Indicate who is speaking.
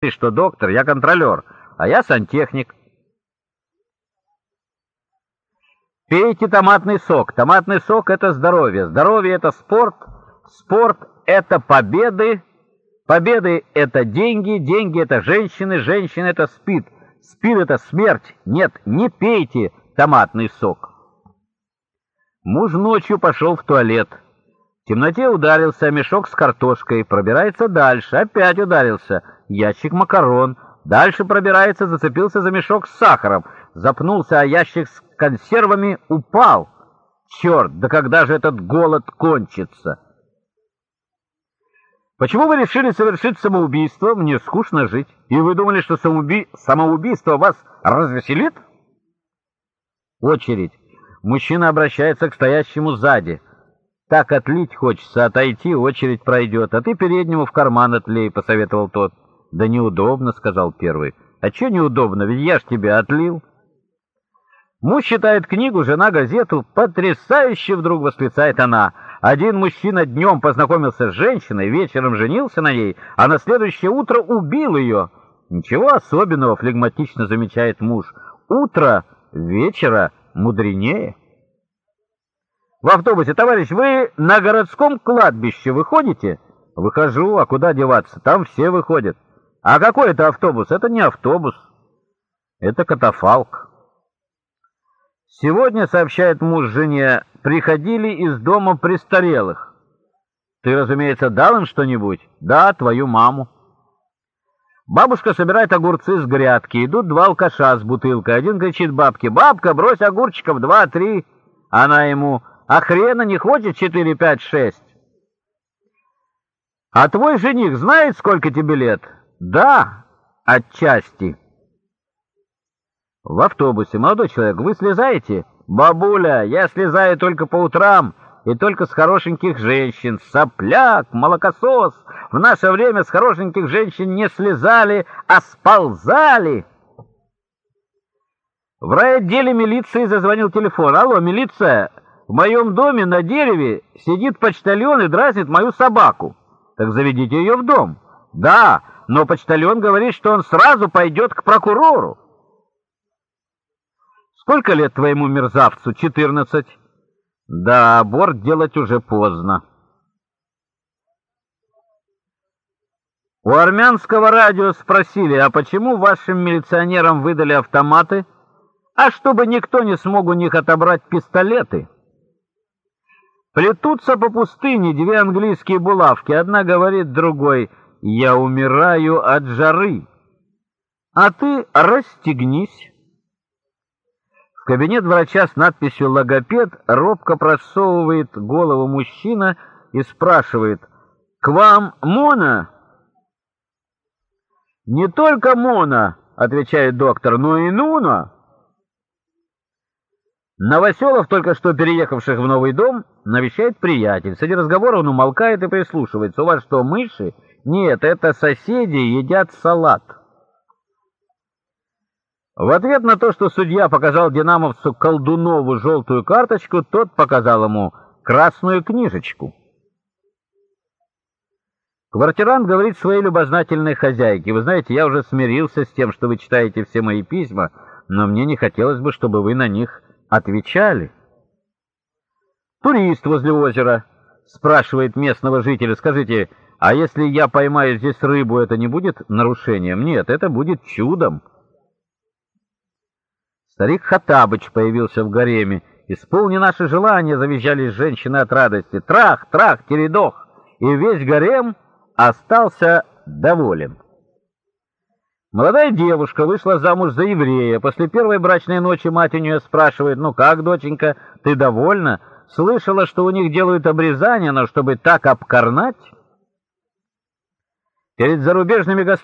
Speaker 1: Ты что, доктор, я контролер, а я сантехник. Пейте томатный сок. Томатный сок — это здоровье. Здоровье — это спорт. Спорт — это победы. Победы — это деньги. Деньги — это женщины. Женщины — это спид. Спид — это смерть. Нет, не пейте томатный сок. Муж ночью пошел в туалет. Темноте ударился о мешок с картошкой. Пробирается дальше. Опять ударился. Ящик макарон. Дальше пробирается, зацепился за мешок с сахаром. Запнулся, а ящик с консервами упал. Черт, да когда же этот голод кончится? Почему вы решили совершить самоубийство? Мне скучно жить. И вы думали, что самоуби... самоубийство вас развеселит? Очередь. Мужчина обращается к стоящему сзади. Так отлить хочется, отойти, очередь пройдет. А ты переднему в карман отлей, посоветовал тот. Да неудобно, сказал первый. А что неудобно, ведь я ж тебя отлил. Муж читает книгу, жена газету. Потрясающе вдруг восклицает она. Один мужчина днем познакомился с женщиной, вечером женился на ней, а на следующее утро убил ее. Ничего особенного, флегматично замечает муж. Утро вечера мудренее. В автобусе, товарищ, вы на городском кладбище выходите? Выхожу, а куда деваться? Там все выходят. А какой это автобус? Это не автобус. Это катафалк. Сегодня, сообщает муж жене, приходили из дома престарелых. Ты, разумеется, дал им что-нибудь? Да, твою маму. Бабушка собирает огурцы с грядки. Идут два алкаша с бутылкой. Один кричит бабке, «Бабка, брось огурчиков два-три!» Она ему, «А хрена не хочет четыре, пять, шесть?» «А твой жених знает, сколько тебе лет?» «Да, отчасти». В автобусе. «Молодой человек, вы слезаете?» «Бабуля, я слезаю только по утрам и только с хорошеньких женщин. Сопляк, молокосос. В наше время с хорошеньких женщин не слезали, а сползали». В райотделе милиции зазвонил телефон. «Алло, милиция, в моем доме на дереве сидит почтальон и дразнит мою собаку. Так заведите ее в дом». «Да, но почтальон говорит, что он сразу пойдет к прокурору». Сколько лет твоему мерзавцу? Четырнадцать. Да, аборт делать уже поздно. У армянского радио спросили, а почему вашим милиционерам выдали автоматы, а чтобы никто не смог у них отобрать пистолеты? Плетутся по пустыне две английские булавки. Одна говорит другой, я умираю от жары. А ты расстегнись. В кабинет врача с надписью «Логопед» робко просовывает голову мужчина и спрашивает «К вам Мона?» «Не только Мона», — отвечает доктор, — «но и Нуна». Новоселов, только что переехавших в новый дом, навещает приятель. Среди разговора он умолкает и прислушивается. «У вас что, мыши?» «Нет, это соседи едят салат». В ответ на то, что судья показал динамовцу Колдунову желтую карточку, тот показал ему красную книжечку. Квартирант говорит своей любознательной хозяйке, «Вы знаете, я уже смирился с тем, что вы читаете все мои письма, но мне не хотелось бы, чтобы вы на них отвечали». «Турист возле озера», — спрашивает местного жителя, «скажите, а если я поймаю здесь рыбу, это не будет нарушением?» «Нет, это будет чудом». Старик Хатабыч появился в гареме. «Исполни наши желания!» — завизжали женщины от радости. «Трах, трах, тередох!» И весь гарем остался доволен. Молодая девушка вышла замуж за еврея. После первой брачной ночи мать у нее спрашивает, «Ну как, доченька, ты довольна? Слышала, что у них делают обрезание, но чтобы так обкорнать?» Перед зарубежными гастролями